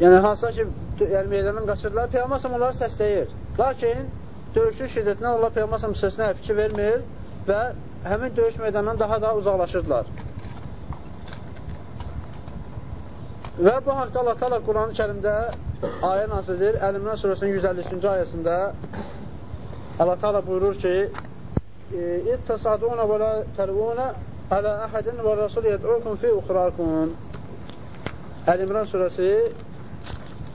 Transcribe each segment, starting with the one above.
yəni hansısa ki, yəni meydandan qaçırdılar, Peyğəmbər onları səsləyir. Lakin döyüşün şiddətindən Allah Peyğəmbər səsinə fikir vermir və həmin döyüş meydanından daha da uzaqlaşırdılar. Və bu haqda Allah Teala Quran-ı Kərimdə ayə nazildir. Əl-İmran surəsinin 153-cü ayəsində Allah Teala buyurur ki: "İttasaduna və la tərvuna alə əhədin və rasul yed'ukum fi uxrakum." Əl-İmran surəsi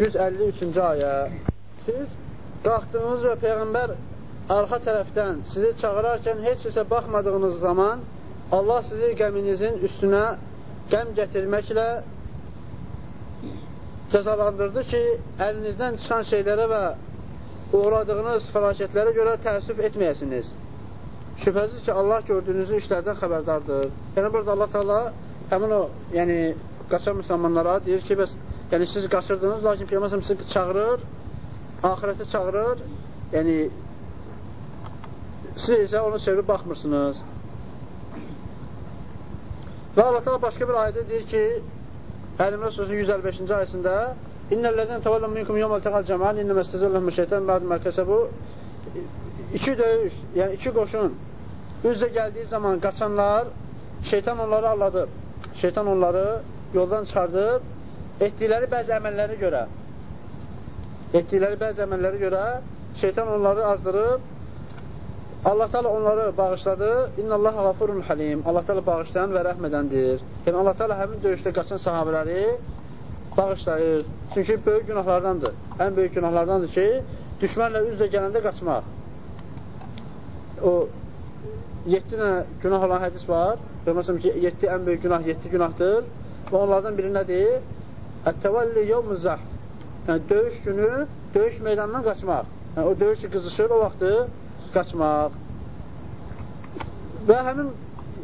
153-cü ayə. Siz qalxdığınız və peyğəmbər arxa tərəfdən sizi çağırarkən heç kəsə baxmadığınız zaman Allah sizi qəminizin üstünə qəm gətirməklə cəzalandırdı ki, əlinizdən çıxan şeylərə və uğradığınız fəlakətlərə görə təəssüf etməyəsiniz. Şübhəsiz ki, Allah gördüyünüzü işlərdən xəbərdardır. Yəni, burada Allah Teala həmin o, yəni, qaçan müsəlmanlara deyir ki, bəs, yəni, siz qaçırdınız, lakin Peyğəmbər sizi çağırır, ahirətə çağırır, yəni, siz isə onu çevirib baxmırsınız. Və Allah təala başqa bir ayədə deyir ki, Əl-İmran surəsinin 155-ci ayəsində İnnellezine tevellem minkum yawmal taqal cema'an innema istazallahum şeytan ba'd ma kasabu iki döyüş, yəni iki qoşun üzə gəldiyi zaman qaçanlar şeytan onları alladır. Şeytan onları yoldan çıxardır etdikləri bəzi əməlləri görə etdikləri bəzi əməlləri görə şeytan onları azdırıb Allah Teala onları bağışladı. İnnallaha gafurun halim. Allah Teala bağışlayan və rəhmədəndir. Yəni Allah Teala həmin döyüşdə qaçan sahabeləri bağışlayır. Çünki böyük günahlardandır. Ən böyük günahlardandır ki, düşmənlə üz-üzə gələndə qaçmaq. O 7 dənə günah olan hədis var. Məsələn ki, 7 ən böyük günah 7 günahdır. Və onlardan biri nədir? Ət-təvəlli yevmüz-zəhf. Yəni döyüş günü döyüş meydanından qaçmaq. Yəni o döyüş qızışır o vaxtı qaçmaq. Və həmin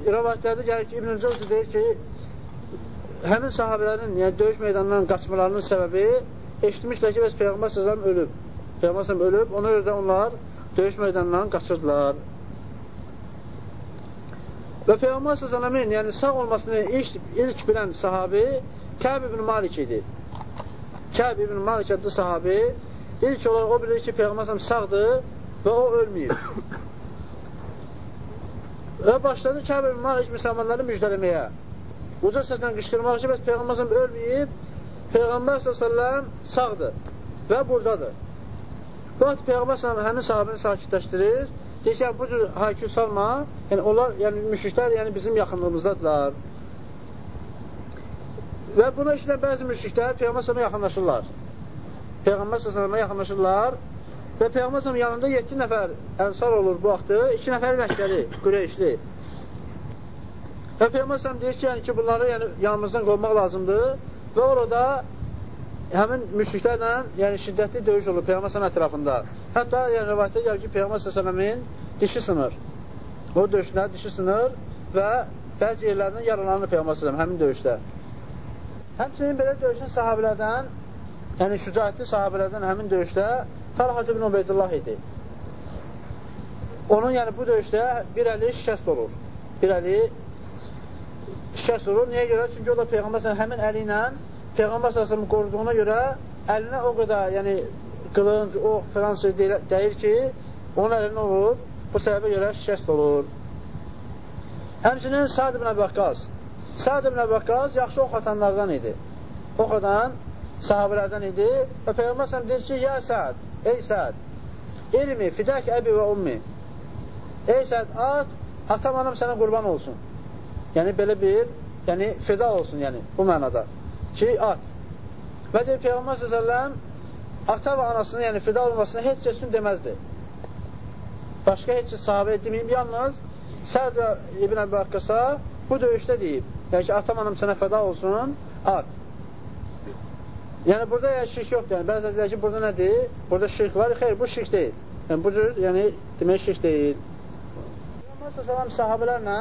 rəvayətlərdə gəlir ki, İbn-i Cəvzi deyir ki, həmin sahabələrin, yəni döyüş meydanından qaçmalarının səbəbi eşitmişlər ki, bəs Peyğəmbər səsələm ölüb. Peyğəmbər səsələm ölüb, ona görə də onlar döyüş meydanından qaçırdılar. Və Peyğəmbər səsələmin, yəni sağ olmasını ilk, ilk bilən sahabi Kəb ibn Malik idi. Kəb ibn Malik adlı sahabi ilk olaraq o bilir ki, Peyğəmbər sağdır və o ölməyib. Və başladı Kəb ibn Malik müsəlmanları müjdələməyə. Uca səslə qışqırmaq ki, bəs Peyğəmbər ölməyib, Peyğəmbər s.ə.v sağdır və buradadır. Bu vaxt Peyğəmbər həmin sahabini sakitləşdirir. Deyir ki, bu cür haykü salma, yəni onlar, yəni müşriklər, yəni bizim yaxınlığımızdadılar. Və buna işlən bəzi müşriklər Peyğəmbər s.ə.və yaxınlaşırlar. Peyğəmbər s.ə.və yaxınlaşırlar Və Peyğəmbər yanında 7 nəfər ənsar olur bu vaxtı, 2 nəfər məşkəli, qüreyşli. Və Peyğəmbər deyir ki, yəni ki, bunları yəni, yanımızdan qovmaq lazımdır və orada həmin müşriklərlə yəni, şiddətli döyüş olur Peyğəmbər ətrafında. Hətta yəni, rəvayətdə gəlir ki, Peyğəmbər s.ə.v-in dişi sınır. O döyüşdə dişi sınır və bəzi yerlərindən yaralanır Peyğəmbər s.ə.v həmin döyüşdə. Həmçinin belə döyüşən sahabilərdən, yəni şücaətli sahabilərdən həmin döyüşdə Talhat ibn Ubeydullah idi. Onun yəni bu döyüşdə bir əli şikəst olur. Bir əli şikəst olur. Niyə görə? Çünki o da Peyğəmbər həmin əli ilə Peyğəmbər səsəmi qoruduğuna görə əlinə o qədər yəni qılınc, ox, filan şey deyir ki, onun əlinə olur, bu səbəbə görə şikəst olur. Həmçinin Sad ibn Əbəqqaz. Sad ibn Əbəqqaz yaxşı ox idi. Ox atan sahabələrdən idi və Peyğəmbər səhəm deyir ki, ya Sad, Ey Səd, ilmi, fidək əbi və ummi. Ey Səd, at, atam anam sənə qurban olsun. Yəni, belə bir, yəni, fida olsun, yəni, bu mənada. Ki, at. Və deyir, Peyğəmbər s.ə.v ata və anasının, yəni, fida olmasını heç kəsin deməzdi. Başqa heç sahabə deməyim, yalnız Səd İbn Əbi Haqqasa bu döyüşdə deyib. Yəni ki, atam anam sənə fəda olsun, at. Yəni, burada yəni, şirk yoxdur. Yəni, bəzən deyilər ki, burada nədir? Burada şirk var. Xeyr, bu şirk deyil. Yəni, bu cür, yəni, demək şirk deyil. Peyğəmbər s.ə.v sahabələrlə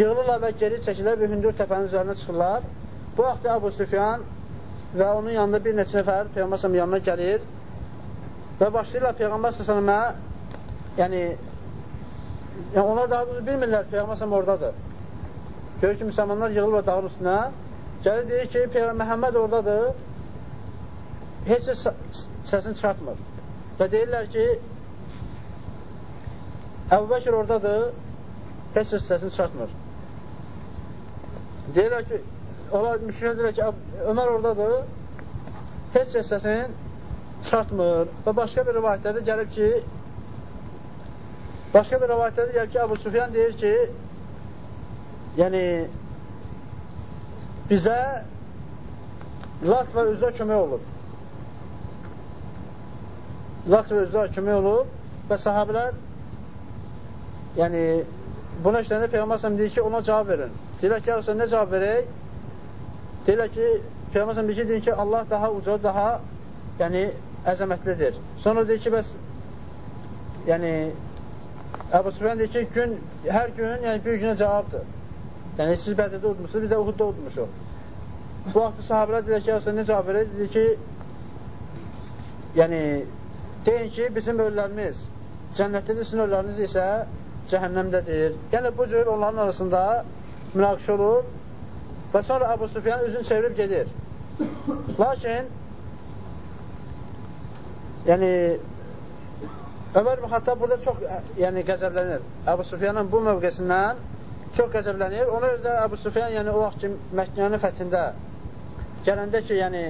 yığılırlar və geri çəkilər bir hündür təpənin üzərinə çıxırlar. Bu vaxtda Abu Süfyan və onun yanında bir neçə nəfər Peyğəmbər s.ə.v yanına gəlir və başlayırlar Peyğəmbər s.ə.və yəni, yəni onlar daha doğrusu bilmirlər Peyğəmbər s.ə.v oradadır. Görür ki, müsəlmanlar yığılır dağın üstünə Gəlir deyir ki, Peyğəmbər Məhəmməd oradadır heç səsini çıxartmır. Və deyirlər ki, Əbu Bəkir oradadır, heç səsini çıxartmır. Deyirlər ki, onlar müşriklər deyirlər ki, Ömər oradadır, heç səsini çıxartmır. Və başqa bir rivayətlərdə gəlib ki, başqa bir rivayətlərdə gəlib ki, Əbu Sufyan deyir ki, yəni bizə Lat və Üzə kömək olub. Lat və Üzə kömək olub və sahabilər yəni buna işləyəndə Peyğəmbər səhəm deyir ki, ona cavab verin. Deyirlər ki, yarısı nə cavab verək? Deyirlər ki, Peyğəmbər səhəm deyir ki, deyir ki, Allah daha uca, daha yəni əzəmətlidir. Sonra deyir ki, bəs yəni Əbu Süfyan deyir ki, gün, hər gün yəni bir günə cavabdır. Yəni, siz Bədirdə udmuşsunuz, biz də Uhudda udmuşuq. Bu vaxtı sahabələr deyir ki, nə cavab verir? Deyir ki, yəni, deyin ki, bizim ölülərimiz cənnətdədir, sizin ölüləriniz isə cəhənnəmdədir. Yəni, bu cür onların arasında münaqişə olur və sonra Əbu Sufyan üzünü çevirib gedir. Lakin, yəni, Ömər ibn Xattab burada çox yəni, qəzəblənir. Əbu Sufyanın bu mövqesindən çox qəzəblənir. Ona görə də Əbu Sufyan, yəni o vaxt ki, Məkkənin fəthində gələndə ki, yəni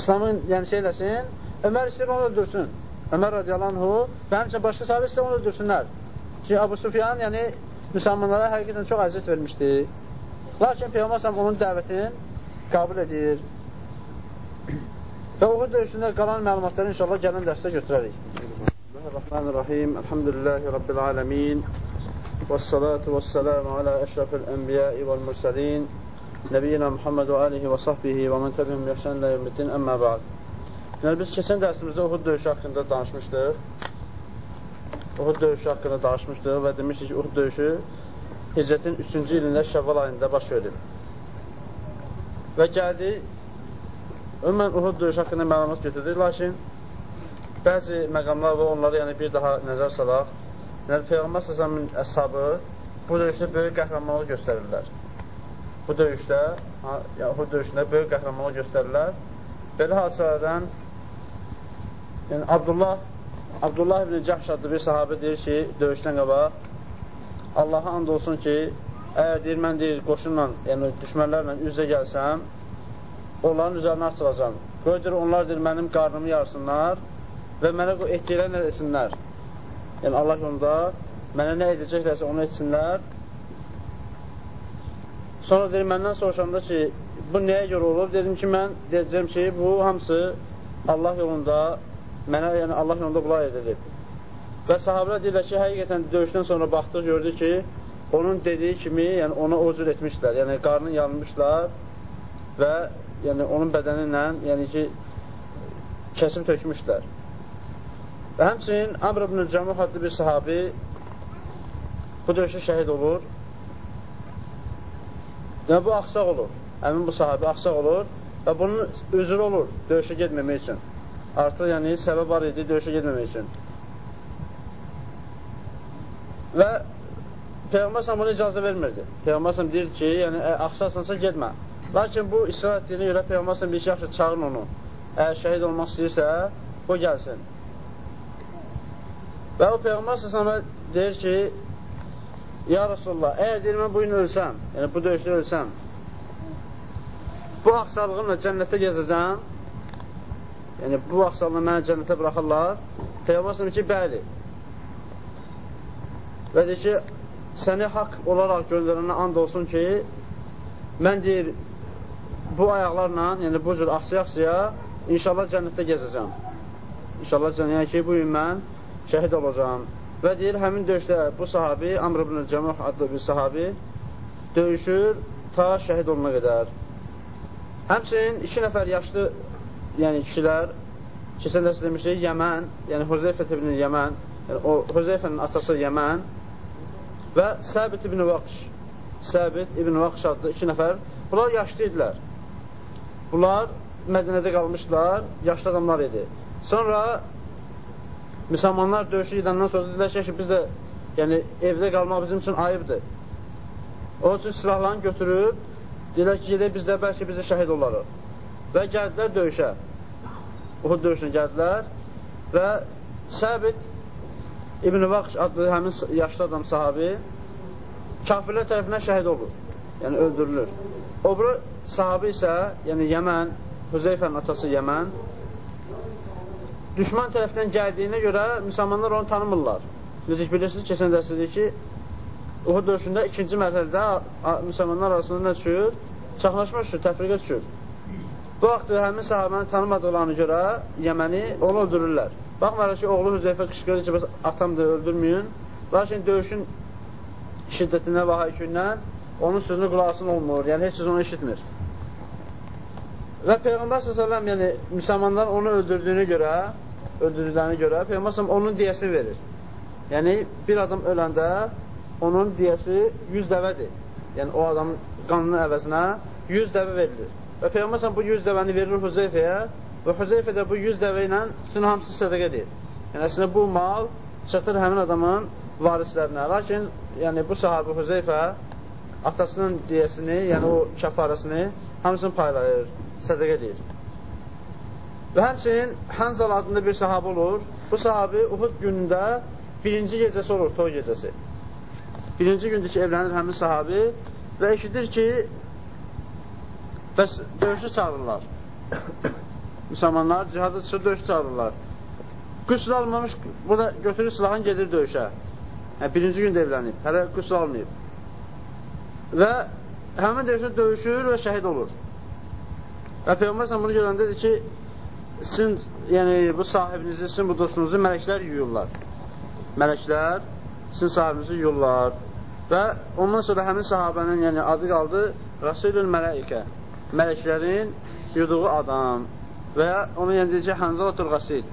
İslamın yəni şey eləsin, Ömər istəyir onu öldürsün. Ömər radiyalanhu və həmçə başqa sahabi istəyir onu öldürsünlər. Ki, Əbu Sufyan, yəni müsəlmanlara həqiqətən çox əziyyət vermişdi. Lakin Peyğəmbər onun dəvətini qəbul edir. Və Uhud döyüşündə qalan məlumatları inşallah gələn dərsdə götürərik. Bismillahirrahmanirrahim. Elhamdülillahi Rabbil aləmin. والصلاة والسلام على أشرف الأنبياء والمرسلين نبiyina Muhammed və alihi və sahbihi və mən təbihim yaxşanlə yevmiddin əmmə bə'd. Yəni, biz keçən dərsimizdə Uhud döyüşü haqqında danışmışdıq. Uhud döyüşü haqqında danışmışdıq və demişdik ki, Uhud döyüşü Hicrətin 3-cü ilində Şəvval ayında baş verib. Və gəldi, ümumən Uhud döyüşü haqqında məlumat götürdük, lakin bəzi məqamlar və onları yəni, bir daha nəzər salaq. Yəni, Peyğəmbər səsəmin əshabı bu döyüşdə böyük qəhrəmanlıq göstərirlər. Bu döyüşdə, bu döyüşdə böyük qəhrəmanlıq göstərirlər. Belə hadisələrdən yəni, Abdullah Abdullah ibn Cəhş adlı bir sahabə deyir ki, döyüşdən qabaq Allaha and olsun ki, əgər deyir, mən deyir, qoşunla, yəni düşmənlərlə üzə gəlsəm, onların üzərinə açılacam. Qoydur, onlar deyir, mənim qarnımı yarsınlar və mənə etdiklərini etsinlər yəni Allah yolunda mənə nə edəcəklərsə onu etsinlər. Sonra deyir, məndən soruşanda ki, bu nəyə görə olub? Dedim ki, mən deyəcəm ki, bu hamısı Allah yolunda, mənə, yəni Allah yolunda bunlar edilib. Və sahabələr deyirlər ki, həqiqətən döyüşdən sonra baxdıq, gördük ki, onun dediyi kimi, yəni ona o cür etmişlər, yəni qarnını yanmışlar və yəni onun bədəni ilə, yəni ki, kəsib tökmüşlər. Və həmçinin Amr ibn Cəmuh adlı bir sahabi bu döyüşə şəhid olur. Yəni, bu axsaq olur. Həmin bu sahabi axsaq olur və bunun üzrü olur döyüşə getməmək üçün. Artıq yəni səbəb var idi döyüşə getməmək üçün. Və Peyğəmbər səhəm ona icazə vermirdi. Peyğəmbər səhəm deyir ki, yəni axsaqsansa getmə. Lakin bu israr etdiyinə görə Peyğəmbər səhəm deyir ki, yaxşı çağırın onu. Əgər şəhid olmaq istəyirsə, o gəlsin. Və o Peyğəmbər səsəmə deyir ki, Ya Rasulullah, əgər deyir, mən bu gün ölsəm, yəni bu döyüşdə ölsəm, bu axsarlığımla cənnətdə gezəcəm, yəni bu axsarlığını mənə cənnətə buraxırlar, Peyğəmbər səsəmə ki, bəli. Və deyir ki, səni haqq olaraq göndərənə and olsun ki, mən deyir, bu ayaqlarla, yəni bu cür axsaya-axsaya, inşallah cənnətdə gezəcəm. İnşallah cənnətdə, yəni ki, bu gün mən şəhid olacam. Və deyir, həmin döyüşdə bu sahabi, Amr ibn Cəmuh adlı bir sahabi döyüşür ta şəhid oluna qədər. Həmçinin iki nəfər yaşlı yəni kişilər, keçən dərs demişdik, Yəmən, yəni Huzeyfət ibn Yəmən, yəni o Huzeyfənin atası Yəmən və Səbit ibn Vaqş, Səbit ibn Vaqş adlı iki nəfər, bunlar yaşlı idilər. Bunlar Mədinədə qalmışdılar, yaşlı adamlar idi. Sonra müsəlmanlar döyüşü gedəndən sonra dedilər ki, biz də yəni, evdə qalmaq bizim üçün ayıbdır. Onun üçün silahlarını götürüb, dedilər ki, gedək biz də bəlkə biz də şəhid olarıq. Və gəldilər döyüşə. Uhud döyüşünə gəldilər və Səbit İbn-i Vaqş adlı həmin yaşlı adam sahabi kafirlər tərəfindən şəhid olur. Yəni, öldürülür. O biri sahabi isə, yəni Yəmən, Hüzeyfənin atası Yəmən, düşman tərəfdən gəldiyinə görə müsəlmanlar onu tanımırlar. Necə bilirsiniz, keçən dərsədir ki, Uhud döyüşündə ikinci mərhələdə müsəlmanlar arasında nə düşür? Çaxlaşma düşür, təfriqə düşür. Bu vaxt həmin sahabəni tanımadıqlarına görə Yəməni onu öldürürlər. Baxmayaraq ki, oğlu Hüzeyfə qışqırır ki, bəs atamdır, öldürməyin. Lakin döyüşün şiddətindən və haykündən onun sözünə qulaqsın olmur, yəni heç söz onu eşitmir. Və Peyğəmbər s.ə.v yəni müsəlmanlar onu öldürdüyünə görə, öldürdüklərinə görə Peyğəmbər s.ə.v onun diyəsini verir. Yəni bir adam öləndə onun diyəsi 100 dəvədir. Yəni o adamın qanının əvəzinə 100 dəvə verilir. Və Peyğəmbər s.ə.v bu 100 dəvəni verir Hüzeyfəyə Və Hüzeyfə də bu 100 dəvə ilə bütün hamısı sədəqə edir. Yəni, əslində bu mal çatır həmin adamın varislərinə. Lakin, yəni, bu sahabı Hüzeyfə atasının diyəsini, yəni o kəfarəsini hamısını paylayır, sədəqə edir. Və həmçinin Hanzal adında bir sahabı olur. Bu sahabi Uhud günündə birinci gecəsi olur, toy gecəsi. Birinci gündür ki, evlənir həmin sahabi və eşidir ki, bəs döyüşü çağırırlar müsəlmanlar cihada çıxır, döyüş çağırırlar. Qüsül almamış, burada götürür silahını gedir döyüşə. Hə, birinci gündə evlənib, hələ qüsül almayıb. Və həmin döyüşdə döyüşür və şəhid olur. Və Peyğəmbər bunu görəndə dedi ki, sizin, yəni bu sahibinizi, sizin bu dostunuzu mələklər yuyurlar. Mələklər sizin sahibinizi yuyurlar. Və ondan sonra həmin sahabənin yəni, adı qaldı Rasulül Mələikə. Mələklərin yuduğu adam və ya onu yəni deyəcək Hənzəlatul Qasid,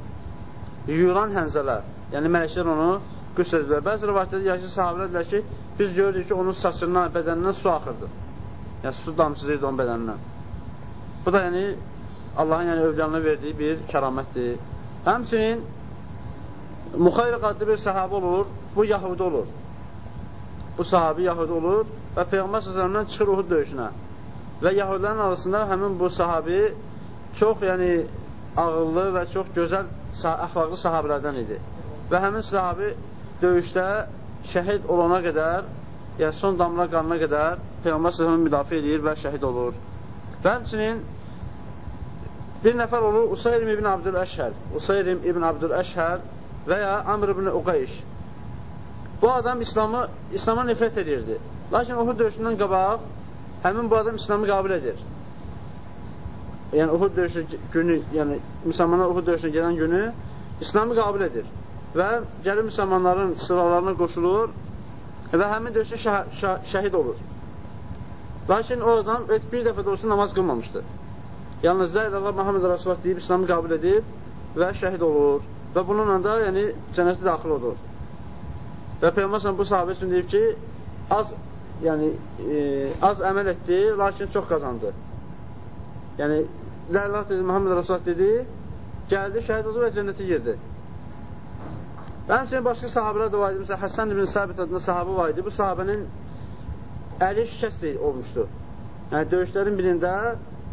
yuyulan hənzələr, yəni mələklər onu qüsl edirlər. Bəzi rivayətlərdə yaşlı sahabələr deyilər ki, biz görürük ki, onun saçından, bədənindən su axırdı. Yəni, su damcılayırdı onun bədənindən. Bu da yəni, Allahın yəni, övliyanına verdiyi bir kəramətdir. Həmçinin, Muxayriq adlı bir sahabə olur, bu Yahudi olur. Bu sahabi Yahudi olur və Peyğəmbər səsələrindən çıxır Uhud döyüşünə. Və Yahudilərin arasında həmin bu sahabi çox yəni ağıllı və çox gözəl əxlaqlı sahabələrdən idi. Və həmin sahabi döyüşdə şəhid olana qədər, yəni son damla qanına qədər Peyğəmbər səhəmin müdafiə edir və şəhid olur. Və həmçinin bir nəfər olur Usayrim ibn Abdül-Əşhər, Usayrim ibn Abdül-Əşhər və ya Amr ibn Uqayş. Bu adam İslamı, İslama nifrət edirdi. Lakin Uhud döyüşündən qabaq həmin bu adam İslamı qəbul edir yəni Uhud döyüşü günü, yəni müsəlmanlar Uhud döyüşünə gedən günü İslamı qəbul edir və gəlir müsəlmanların sıralarına qoşulur və həmin döyüşdə şəh şəh şəhid olur. Lakin o adam bir dəfə də olsun namaz qılmamışdı. Yalnız da Allah Muhammed Rasulullah deyib İslamı qəbul edib və şəhid olur və bununla da yəni cənnətə daxil olur. Və Peyğəmbər bu sahabə üçün deyib ki, az yəni e, az əməl etdi, lakin çox qazandı. Yəni, Ləllah dedi, Muhammed Rasulullah dedi, gəldi, şəhid oldu və cənnətə girdi. Və həmçinin başqa sahabələr də var idi. Məsələn, Həssən ibn Sabit adında sahabə var idi. Bu sahabənin əli şikəst olmuşdu. Yəni, döyüşlərin birində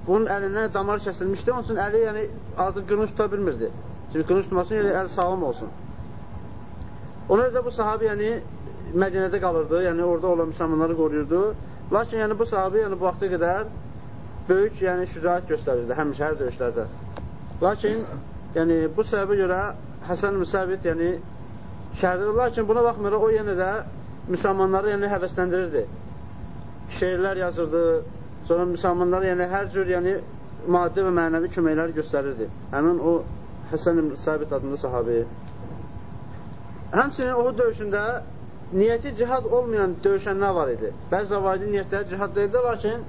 bunun əlindən damar kəsilmişdi. Onun üçün əli yəni, artıq qınış tuta bilmirdi. Çünki qınış tutmasın, yəni əl sağlam olsun. Ona da bu sahabi yəni, Mədinədə qalırdı, yəni orada olan müsəlmanları qoruyurdu. Lakin yəni, bu sahabi yəni, bu vaxta qədər böyük yəni, şücaət göstərirdi həmişə hər döyüşlərdə. Lakin yəni, bu səbəbə görə Həsən Müsəbit yəni, şəhərdir. Lakin buna baxmırıq, o yenə də müsəlmanları yəni, həvəsləndirirdi. Şeirlər yazırdı, sonra müsəlmanlara yəni, hər cür yəni, maddi və mənəvi köməklər göstərirdi. Həmin o Həsən Müsəbit adında sahabi. Həmçinin o döyüşündə niyyəti cihad olmayan döyüşənlər var idi. Bəzi var idi, niyyətləri cihad deyildi, lakin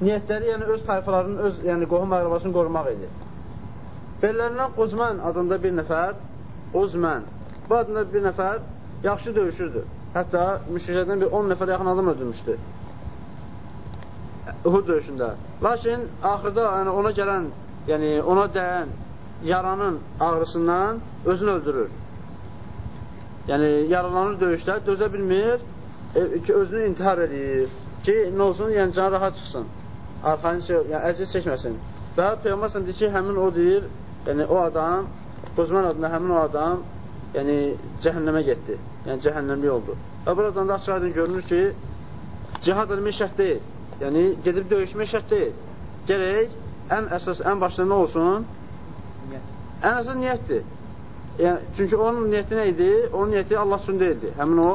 niyyətləri yəni öz tayfalarının, öz yəni qohum əqrabasını qorumaq idi. Bellərindən Quzmən adında bir nəfər, Uzmən, bu adında bir nəfər yaxşı döyüşürdü. Hətta müşriklərdən bir 10 nəfər yaxın adam öldürmüşdü. Uhud döyüşündə. Lakin axırda yəni, ona gələn, yəni ona dəyən yaranın ağrısından özünü öldürür. Yəni yaralanır döyüşdə, dözə bilmir e, ki, özünü intihar edir ki, nə olsun, yəni can rahat çıxsın arxayın şey, yəni əziz çəkməsin. Və Peyğəmbər deyir ki, həmin o deyir, yəni o adam, Quzman adında həmin o adam, yəni cəhənnəmə getdi. Yəni cəhənnəmli oldu. Və buradan da açıq görünür ki, cihad eləmək şərt deyil. Yəni gedib döyüşmək şərt deyil. Gərək ən əsas, ən başda nə olsun? Ən əsas niyyətdir. Yəni, çünki onun niyyəti nə idi? Onun niyyəti Allah üçün deyildi. Həmin o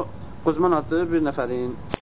Quzman adlı bir nəfərin.